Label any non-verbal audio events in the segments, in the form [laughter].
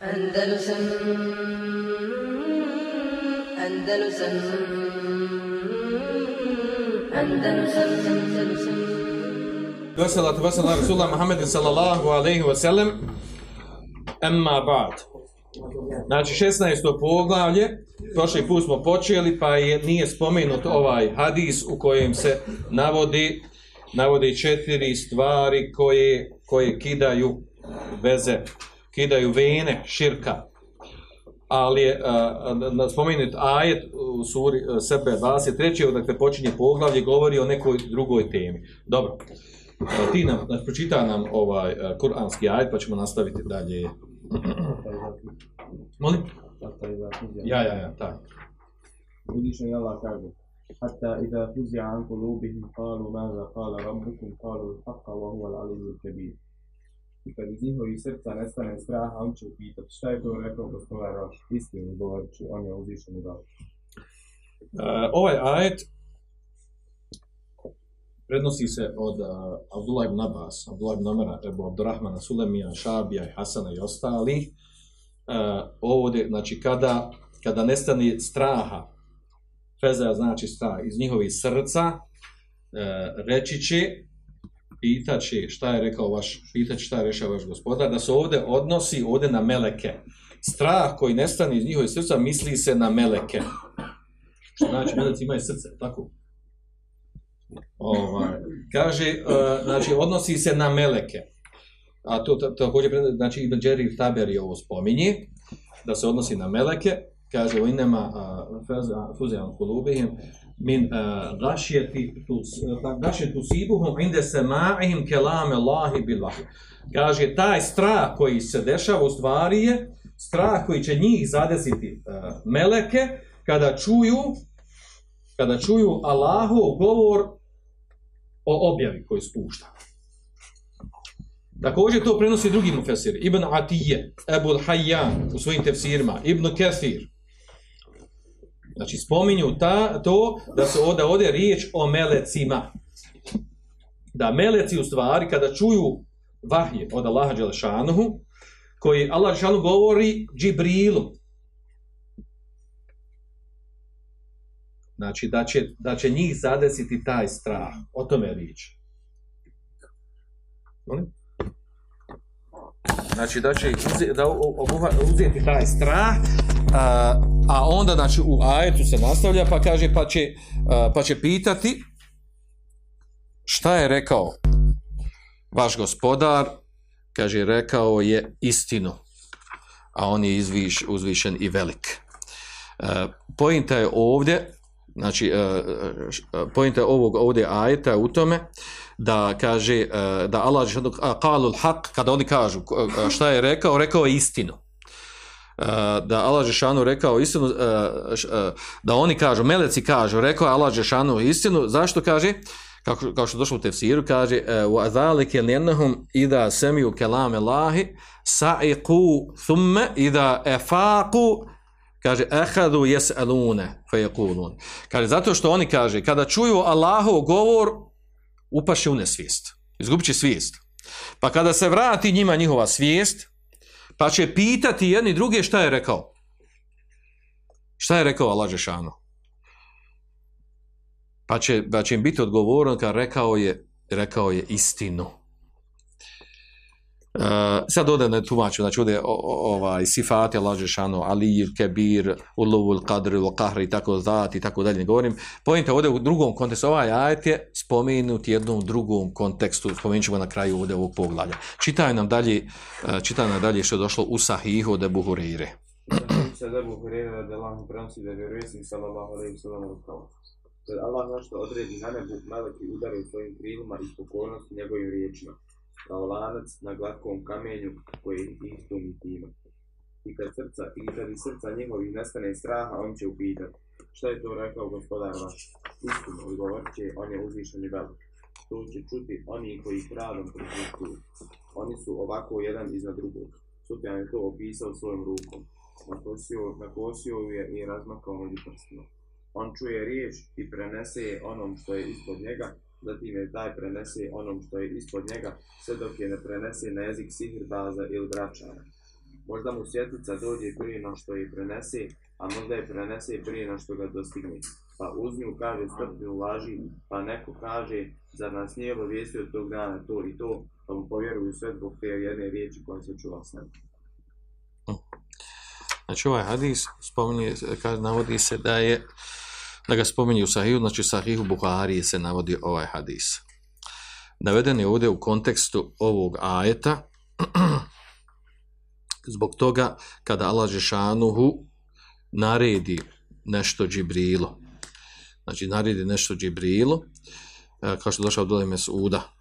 Andalusam Andalusam Andalusam Andalusam. Veselatu vesela Rasulullah Muhammedin sallallahu alaihi wa sallam. Emma ba'd. Znači 16. poglavlje Prošli put smo počeli pa je nije spomenut ovaj hadis u kojem se navodi navodi četiri stvari koje, koje kidaju veze, kidaju vene širka. Ali je uh, spomenut ajet u suri uh, sebe 23. dakle počinje poglavlje govori o nekoj drugoj temi. Dobro. Uh, ti nam, znači, pročita nam ovaj uh, kuranski ajet pa ćemo nastaviti dalje. Molim? Ja, ja, ja, tak. Uzvišen je Allah kaže Hatta iza fuzi an kulubihim kalu maza kala rabbukum kalu haqqa wa huwa al-alimu kabir I kad iz njihovih srca nestane strah, on će upitati šta je to rekao gospodar vaš, istinu govoreći, on je uzvišen i dobro. Uh, e, ovaj ajet prednosi se od uh, Abdullah ibn Abbas, Abdullah ibn Amara, Ebu Abdurrahmana, Sulemija, Šabija i Hasana i ostali. Uh, e, ovdje, znači, kada, kada nestane straha, feza znači strah iz njihovih srca, uh, reći će, pitaće šta je rekao vaš, pitaće šta je rešao vaš gospodar, da se ovdje odnosi ovdje na meleke. Strah koji nestane iz njihovih srca misli se na meleke. Što znači, meleci imaju srce, tako? Ovaj, kaže, uh, znači, odnosi se na meleke. A to također, znači, Ibn Đeri Taberi ovo spominje, da se odnosi na meleke, kaže, u inema uh, eh, fuzijan kulubihim, min e, uh, gašjeti tu e, pa sibuhum inde se ma'ihim kelame Allahi billahi. Kaže, taj strah koji se dešava u stvari je strah koji će njih zadesiti uh, meleke kada čuju kada čuju Allahov govor o objavi koju spušta. Također to prenosi drugi mufesir, Ibn Atije, Ebul Hayyan u svojim tefsirima, Ibn Kathir. Znači spominju ta, to da se ovdje ode riječ o melecima. Da meleci u stvari kada čuju vahje od Allaha Đelešanuhu, koji Allah Đelešanuhu govori Džibrilu, Znači, da će, da će njih zadesiti taj strah. O tome je riječ. Znači, da će uze, da uzeti taj strah, a, a onda, znači, u ajetu se nastavlja, pa kaže, pa će, a, pa će pitati šta je rekao vaš gospodar, kaže, rekao je istinu, a on je izviš, uzvišen i velik. Uh, pojenta je ovdje znači uh, pojenta ovog ovdje ajeta u tome da kaže eh, da Allah je eh, qalul haq kada oni kažu eh, šta je rekao rekao je istinu. Da Allah je šanu rekao istinu da oni kažu meleci kažu rekao je Allah je šanu istinu. Zašto kaže? Kako kao što došlo u tefsiru kaže wa zalika linnahum idha sami'u kelame lahi sa'iqu thumma ida afaqu kaže ahadu yas'aluna fa kaže zato što oni kaže kada čuju Allahov govor upaše u nesvijest. Izgubiće svijest. Pa kada se vrati njima njihova svijest pa će pitati jedni druge šta je rekao. Šta je rekao Allah Žešanu? pa će pa će im biti odgovorno kad rekao je rekao je istinu. Uh, sad ovdje ne tumaču, znači ovdje ovaj, sifati Allah Žešanu, Ali, Kebir, Uluvu, Qadr, Qahr i tako zati, i tako dalje ne govorim. Pojente ovdje u drugom kontekstu, ovaj ajet je spomenut jednom drugom kontekstu, spomenut ćemo na kraju ovdje ovog poglavlja. Čitaj nam dalje, uh, čitaj nam dalje što je došlo u Sahihu od Ebu Hureyre. Znači, sad Ebu Hureyre da Allah prenosi da je sallallahu alaihi sallam rekao. Kad Allah našto odredi na nebu, meleki udaraju svojim krilima i spokojnosti njegovim riječima kao lanac na glatkom kamenju koji istumi istom i tima. I kad srca, i kad iz srca njegovih nestane straha, on će upitati, šta je to rekao gospodar vaš? Istinu, odgovorit će, on je uzvišen i velik. To će čuti oni koji pravom prisutkuju. Oni su ovako jedan iznad drugog. Sufjan je to opisao svojom rukom. Nakosio, nakosio je i razmakao među prstima. On čuje riječ i prenese je onom što je ispod njega, da time taj prenese onom što je ispod njega, sve dok je ne prenese na jezik sihirbaza ili vraćara. Možda mu svjetlica dođe prije no što je prenese, a možda je prenese prije no što ga dostigne. Pa uz nju kaže stotinu laži, pa neko kaže, zar nas nije obavijestio tog dana to i to, pa mu povjeruju sve zbog te jedne riječi koja se čuva s nama. Hm. Znači ovaj hadis spominje, kaže, navodi se da je, da ga spominje u sahihu, znači sahihu Buharije se navodi ovaj hadis. Naveden je ovdje u kontekstu ovog ajeta, [clears throat] zbog toga kada Allah Žešanuhu naredi nešto Džibrilu, znači naredi nešto Džibrilu, e, kao što je došao Abdullah Mesuda,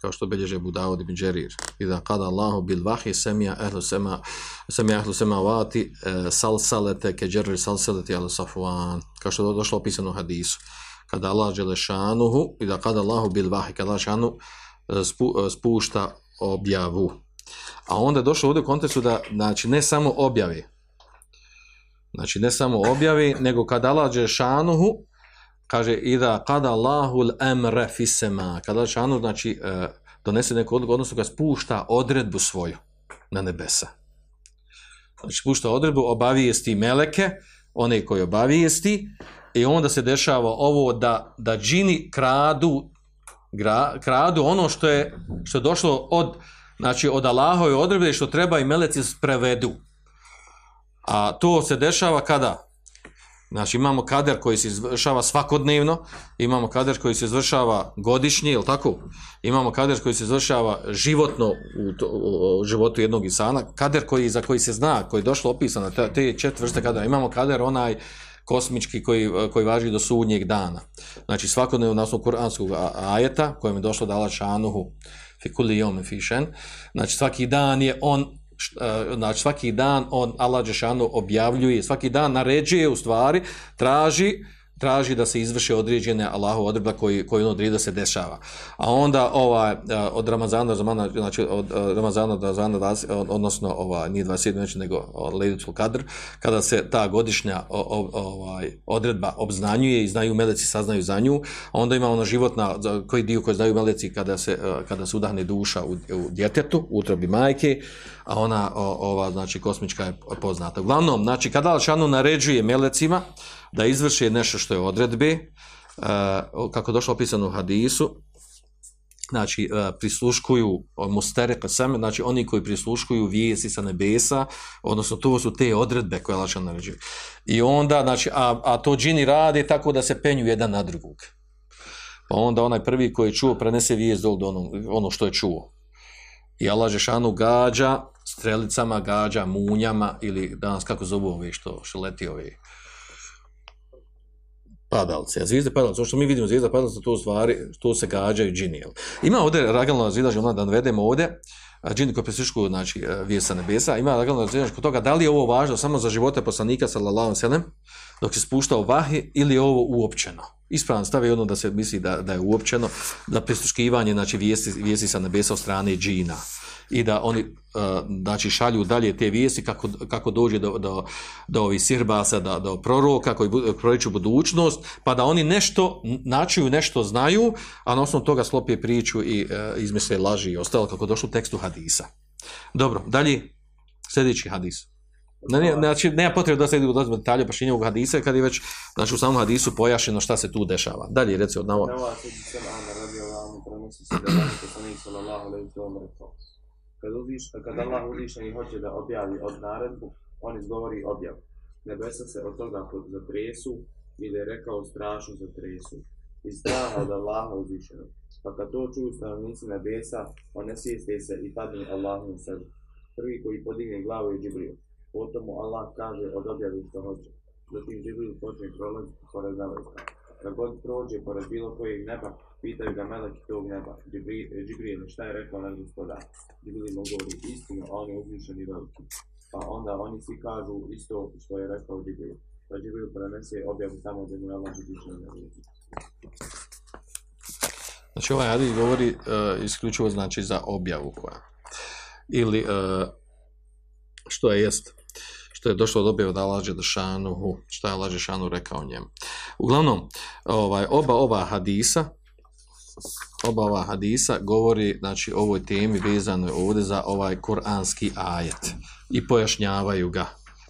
kao što belježe Budavod ibn Đerir. I da kada Allahu bil vahi semija ehlu sema, semija ehlu sema vati e, salsalete ke džerir salsalete ala safuan. Kao što je došlo opisano u hadisu. Kada Allah Đelešanuhu, i da kada Allahu bil vahi, kada Allah šanu e, spu, e, spušta objavu. A onda je došlo ovdje u kontekstu da, znači, ne samo objavi, znači, ne samo objavi, nego kada Allah Đelešanuhu kaže ida kada Allahul fi sama kada šanu znači e, donese neku odluku, odnosno ga spušta odredbu svoju na nebesa. Znači spušta odredbu, obavijesti meleke, one koji obavijesti, i onda se dešava ovo da, da džini kradu, gra, kradu ono što je, što je došlo od, znači od Allahove odredbe što treba i meleci prevedu. A to se dešava kada? Znači imamo kader koji se izvršava svakodnevno, imamo kader koji se izvršava godišnje, je tako? Imamo kader koji se izvršava životno u, to, u životu jednog insana, kader koji za koji se zna, koji je došlo opisano, te, te četiri vrste kadera. Imamo kader onaj kosmički koji, koji važi do sudnjeg dana. Znači svakodnevno na osnovu kuranskog ajeta kojem je došlo dala šanuhu fikuli fikulijom fišen. Znači svaki dan je on znači svaki dan on Allah Đešanu objavljuje, svaki dan naređuje u stvari, traži traži da se izvrše određene Allahu odredba koji koji on odredi da se dešava. A onda ovaj od Ramazana do Ramazana znači od eh, Ramazana do Ramazana odnosno ova nije 27 znači nego Lailatul Kadr kada se ta godišnja ovaj odredba obznanjuje i znaju meleci saznaju za nju, onda ima ono životna koji dio koji znaju meleci kada se eh, kada se udahne duša u, u djetetu, u utrobi majke, a ona ova znači kosmička je poznata. Uglavnom, znači kada Alšanu naređuje melecima da izvrši nešto što je odredbe, uh, kako došlo opisano u hadisu, znači uh, prisluškuju e, mustere pa same, znači oni koji prisluškuju vijesti sa nebesa, odnosno to su te odredbe koje Allah naređuje. I onda, znači, a, a to džini rade tako da se penju jedan na drugog. Pa onda onaj prvi koji je čuo prenese vijest do ono, ono što je čuo. I Allah Žešanu gađa strelicama, gađa munjama ili danas kako zovu ove što, što leti ove padalce. A zvijezde padalce, ono što mi vidimo zvijezda padalce, to stvari, to se gađaju džini. Ima ovdje ragalno razvidaž, da navedemo ovdje, džini koji prisliškuju, znači, e, vijesa nebesa, ima ragalno zvijezda kod toga, da li je ovo važno samo za živote poslanika, sallallahu sallam, dok se spuštao vahi, ili je ovo uopćeno. Ispravan stav je ono da se misli da, da je uopćeno, da prisluškivanje, znači, vijesti, vijesti sa nebesa od strane džina i da oni e, znači šalju dalje te vijesti kako, kako dođe do, do, do ovih sirbasa, do, do proroka koji proriču budućnost, pa da oni nešto načuju, nešto znaju, a na osnovu toga slopije priču i e, izmisle laži i ostalo kako došlo u tekstu hadisa. Dobro, dalje sljedeći hadis. Ne, znači, nema potrebe da se idu u detalje pašinje ovog hadisa, kad je već znači, u samom hadisu pojašeno šta se tu dešava. Dalje, reci od navo. Ne, ova se se Ana radi Allahom, prenosi se da je poslanik sallallahu alaihi sallam kad, uziš, kad Allah uzvišen i hoće da objavi od naredbu, on izgovori objav. Nebesa se od toga pod zatresu ili je rekao strašno zatresu. I straha od Allaha uzvišenog. Pa kad to čuju stanovnici nebesa, one sjeste se i padne Allahu u sebi. Prvi koji podigne glavu je Džibril. Potom mu Allah kaže od objavi što hoće. Zatim Džibril počne prolaziti pored nebesa. Kad god prođe pored bilo kojeg neba, pitaju ga meleki tog neba, e, Džibril, šta je rekao na gospodar? Džibril mu govori istinu, a on je uzvišen i veliki. Pa onda oni svi kažu isto što je rekao Džibril. Pa Džibril prenese objavu tamo gdje mu je Allah uzvišen i veliki. Znači ovaj hadis govori uh, isključivo znači za objavu koja. Ili uh, što je jest što je došlo od objeva da laže Dešanu, šta je laže Šanu rekao njemu. Uglavnom, ovaj, oba ova hadisa, oba ova hadisa govori znači ovoj temi vezano ovdje za ovaj kuranski ajet i pojašnjavaju ga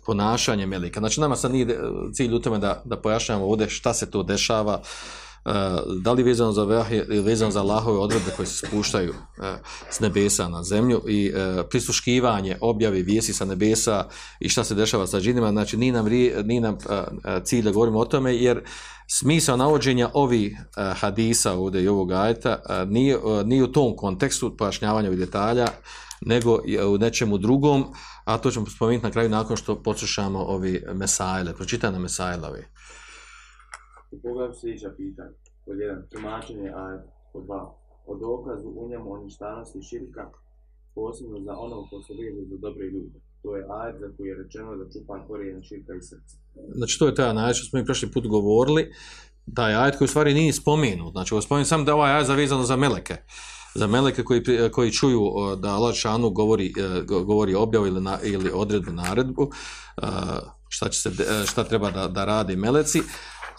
ponašanje melika. Znači nama sad nije eh, cilj u tome da, da pojašnjamo ovdje šta se to dešava, Uh, Eh, da li vezano za vahje vezano za Allahove odredbe koje se spuštaju eh, s nebesa na zemlju i eh, prisluškivanje objave vijesti sa nebesa i šta se dešava sa džinima, znači ni nam, ni nam cilj da govorimo o tome jer smisao navođenja ovih hadisa ovdje i ovog ajeta nije, nije u tom kontekstu pojašnjavanja ovih detalja nego u nečemu drugom, a to ćemo spomenuti na kraju nakon što poslušamo ovi mesajle, pročitane mesajlovi. U pogledu sljedeća pitanja. Pod jedan, tumačenje ajeta. Pod dva, o dokazu u njemu o širka, posebno za ono ko se veže za dobre ljude. To je ajet za koji je rečeno da čupa korijen širka i srca. Znači to je taj ajet što smo mi prošli put govorili, taj ajet koji u stvari nije spomenut. Znači ovo spomenut sam da je ovaj ajet zavezano za meleke. Za meleke koji, koji čuju da Allah šanu govori, e, govori objavu ili, na, ili odredbu, naredbu, e, šta, će se, e, šta treba da, da radi meleci,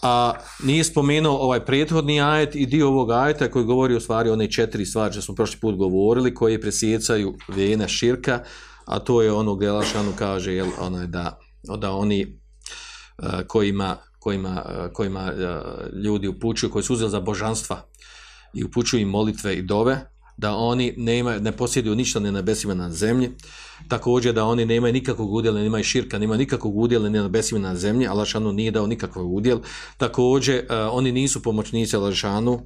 a nije spomenuo ovaj prethodni ajet i dio ovog ajeta koji govori o stvari one četiri stvari što smo prošli put govorili, koje presjecaju vene širka, a to je ono gdje Lašanu kaže jel, onaj, da, da oni uh, kojima, kojima, uh, kojima uh, ljudi upućuju, koji su uzeli za božanstva i upućuju im molitve i dove, da oni nema, ne posjeduju ništa ne na nebesima na zemlji, također da oni nemaju nikakvog udjela, nemaju širka, nemaju nikakvog udjela ne na nebesima na zemlji, Allah nije dao nikakvog udjel, također uh, oni nisu pomoćnici Allahšanu,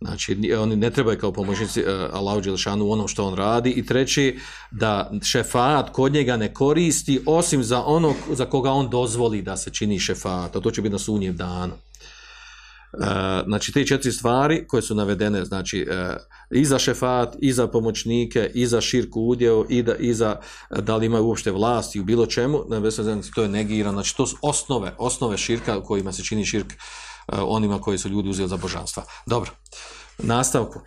Znači, oni ne trebaju kao pomoćnici uh, Allahu Đelešanu u onom što on radi. I treći, da šefat kod njega ne koristi osim za ono za koga on dozvoli da se čini šefat. A to će biti na sunjev danu. E, znači, te četiri stvari koje su navedene, znači, uh, i za šefat, i za pomoćnike, i za širku udjeo, i, da, i za e, da li imaju uopšte vlasti u bilo čemu, znači, to je negirano. Znači, to su osnove, osnove širka kojima se čini širk uh, onima koji su ljudi uzeli za božanstva. Dobro, nastavku.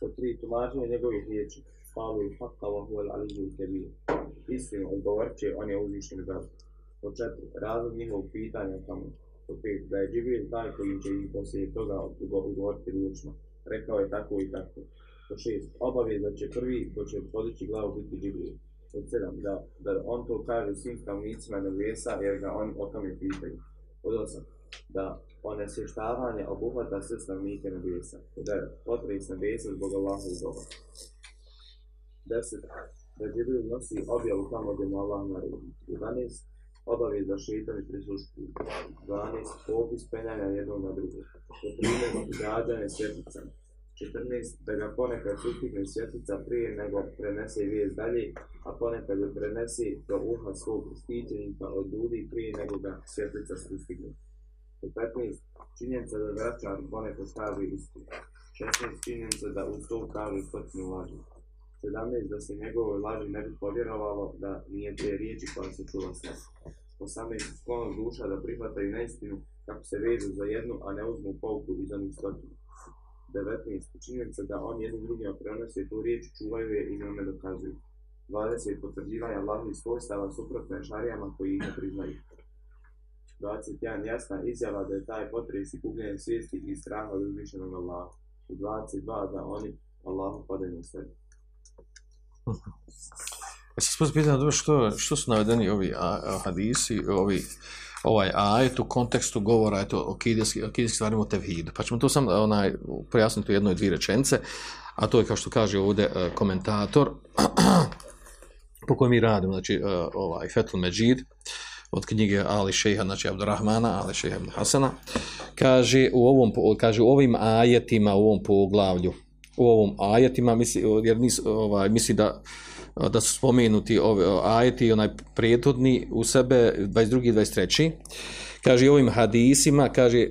Pod tri, tumačenje njegovih riječi. Falu i fakta wa huwa al-aliju kebir. Istinu odgovorče, on je uzvišen grad. Po četiri, razlog njihovog pitanja tamo opet da je Džibril taj koji će im poslije toga odgovoriti riječima. Rekao je tako i tako. Po šest, obavijest da će prvi ko će podići glavu biti Džibril. Pod sedam, da, da on to kaže svim stavnicima nebesa jer ga oni o tome pitaju. Pod osam, da onesvještavanje obuhvata sve stavnike nebesa. Pod devet, potres nebesa zbog Allahovog govora. Deset, da Džibril nosi objavu tamo gdje mu Allah naredi. 11. Obavijest da šeitani prisluškuju. 12. Popis penjanja jednog na drugo. 13. Gađanje svjetlicama. 14. Da ga ponekad sustigne svjetlica prije nego prenese vijest dalje, a ponekad je prenese do uha svog štićenika od ljudi prije nego ga svjetlica sustigne. 15. Činjenica da vraćar ponekad stavi istinu. 16. Činjenica da u to kaže stotinu laži. 17. Da se njegovoj laži ne bi povjerovalo da nije te riječi koja se čula sve. 18. Sklonost duša da prihvataju neistinu kako se vežu za jednu, a ne uzmu pouku iz onih stotinu. 19. Činjenica da oni jednim drugima prenose tu riječ, čuvaju je i njome dokazuju. 20. Potvrđivanje Allahovih svojstava suprotne šarijama koji ih ne priznaju. 21. Jasna izjava da je taj potres i gubljenje svijesti i straha od uzvišenog Allaha. 22. Da oni Allahu padaju na sebe. [laughs] E, ja se spust dobro što, što su navedeni ovi a, hadisi, ovi, ovaj ajet u kontekstu govora eto, o kidijskim stvarima o tevhidu. Pa ćemo to sam onaj, pojasniti u jednoj dvije rečence, a to je kao što kaže ovdje e, komentator, [clears throat] po kojem mi radimo, znači e, ovaj Fethul Međid, od knjige Ali Šeha, znači Abdurrahmana, Ali Šeha ibn Hasana, kaže u ovom, kaže u ovim ajetima, u ovom poglavlju, u ovom ajetima, misli, jer nis, ovaj, misli da da su spomenuti ove ajeti onaj prethodni u sebe 22. i 23. Kaže ovim hadisima kaže e,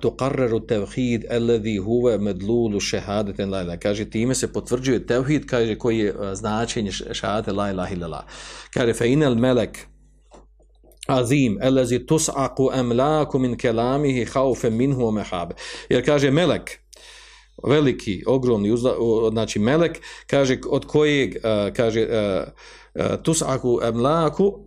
tuqarraru tevhid alladhi huwa madlulu shahadati la ilaha kaže time se potvrđuje tevhid kaže koji je e, značenje šahadate la ilaha illallah kaže fa inal malak azim allazi tus'aqu amlaku min kalamihi khawfan minhu wa mahab jer kaže melek veliki, ogromni, uzla, znači melek, kaže od kojeg, uh, kaže, uh, tusaku emlaku,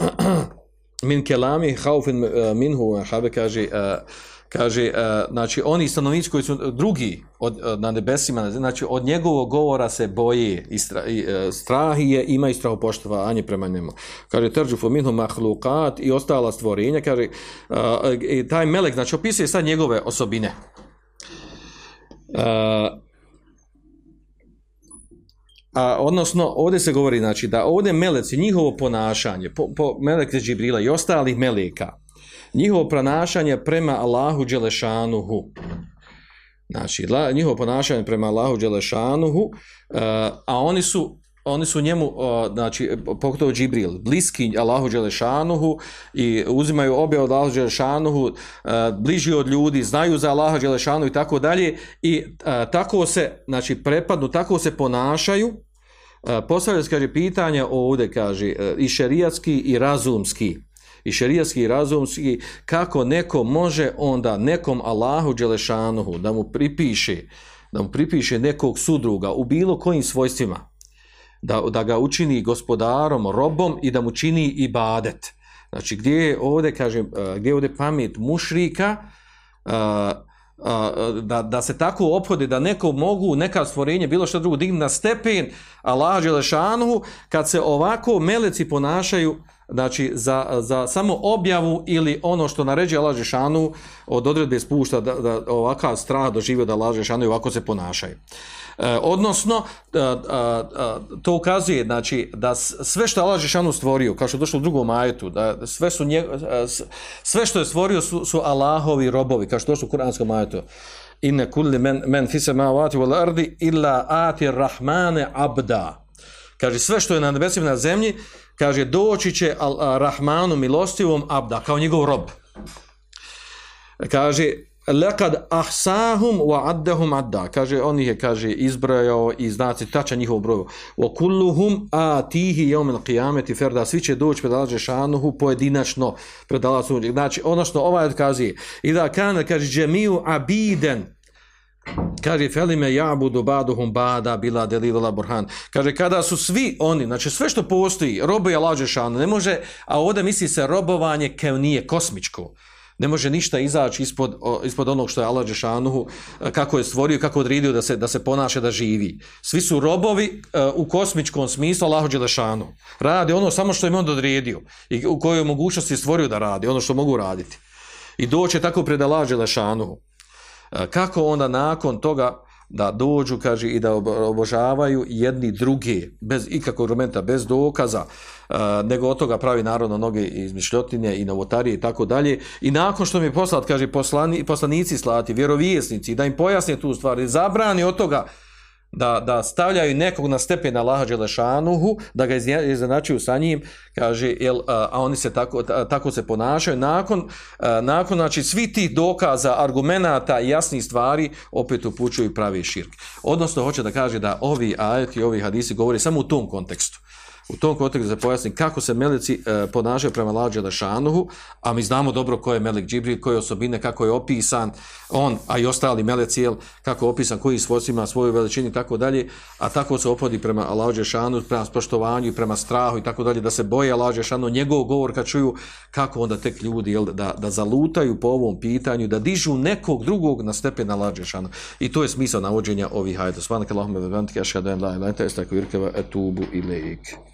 [clears throat] min kelami haufin minhu habe kaže uh, kaže uh, znači oni stanovnici koji su drugi od, uh, na nebesima znači od njegovog govora se boje i, stra, i e, uh, strah je ima i strahopoštovanje prema njemu. Kaže tarjufu minhu mahluqat i ostala stvorenja kaže uh, i taj melek znači opisuje sad njegove osobine a, A, odnosno, ovdje se govori, znači, da ovdje meleci, njihovo ponašanje, po, po meleke Džibrila i ostalih meleka, njihovo ponašanje prema Allahu Đelešanuhu, znači, la, njihovo ponašanje prema Allahu Đelešanuhu, a, a oni su, oni su njemu, znači, pogotovo Džibril, bliski Allahu Đelešanuhu i uzimaju obje od Allahu Đelešanuhu, e, bliži od ljudi, znaju za Allahu Đelešanuhu i tako dalje, i e, tako se, znači, prepadnu, tako se ponašaju, e, Postavlja se, kaže, pitanja ovdje, kaže, i šerijatski i razumski. I šerijatski i razumski, kako neko može onda nekom Allahu Đelešanuhu da mu pripiše, da mu pripiše nekog sudruga u bilo kojim svojstvima, da, da ga učini gospodarom, robom i da mu čini ibadet. Znači, gdje je ovdje, kažem, eh, gdje je ovdje pamet mušrika, a, da, da se tako ophode, da neko mogu, neka stvorenje, bilo što drugo, digni na stepen Allah Đelešanu, kad se ovako meleci ponašaju, znači za, za samo objavu ili ono što naređe Allah Đelešanu od odredbe spušta da, da ovakav strah doživio da Allah Đelešanu i ovako se ponašaju. E, odnosno, a, a, to ukazuje znači, da sve što Allah Žešanu stvorio, kao što je došlo u drugom ajetu, da sve, su nje, sve što je stvorio su, su Allahovi robovi, kao što je došlo u kuranskom ajetu. Inne kulli men, men fise ma wal ardi illa ati rahmane abda. Kaže, sve što je na nebesima na zemlji, kaže, doći će al, Rahmanu milostivom abda, kao njegov rob. Kaže, lekad ahsahum wa addahum adda. Kaže on je kaže izbrojao i znaci tačan njihov broj. Wa kulluhum atihi yawm al-qiyamati farda svi će doći pred Allah šanuhu pojedinačno pred Allah sunje znači ono što ovaj kaže i da kana kaže jamiu abiden kaže felime yabudu baduhum bada bila delilala burhan. Kaže kada su svi oni znači sve što postoji robuje Allah šanu ne može a ovdje misli se robovanje kao nije kosmičko ne može ništa izaći ispod, ispod onog što je Allah Đešanuhu, e, kako je stvorio, kako je odredio da se, da se ponaše, da živi. Svi su robovi e, u kosmičkom smislu Allah Đešanuhu. Radi ono samo što im on odredio i u kojoj mogućnosti stvorio da radi, ono što mogu raditi. I doće tako pred Allah Đešanuhu. E, kako onda nakon toga da dođu, kaže, i da obožavaju jedni druge, bez ikakvog argumenta, bez dokaza, e, nego od toga pravi narodno noge izmišljotine i novotarije i tako dalje. I nakon što mi je poslat, kaže, poslani, poslanici slati, vjerovijesnici, da im pojasne tu stvar, zabrani od toga, da, da stavljaju nekog na stepen Allaha Đelešanuhu, da ga izjednačuju sa njim, kaže, jel, a, a oni se tako, tako se ponašaju. Nakon, a, nakon znači, svi tih dokaza, argumenata i jasnih stvari, opet upućuju pravi širk. Odnosno, hoće da kaže da ovi ajeti, ovi hadisi govori samo u tom kontekstu u tom kontekstu da pojasnim kako se meleci e, ponašaju prema lađe Lešanuhu, a mi znamo dobro ko je Melek Džibril, koje osobine, kako je opisan on, a i ostali meleci, jel, kako je opisan, koji svojci ima svoju veličinu i tako dalje, a tako se opodi prema lađe Lešanu, prema spoštovanju i prema strahu i tako dalje, da se boje lađe Lešanu, njegov govor kad čuju kako onda tek ljudi jel, da, da zalutaju po ovom pitanju, da dižu nekog drugog na stepen na lađe I to je smisao navođenja ovih hajta. Svanak Allahumma vebantike, ašhadu en la ilaha illa anta, etubu ilaik.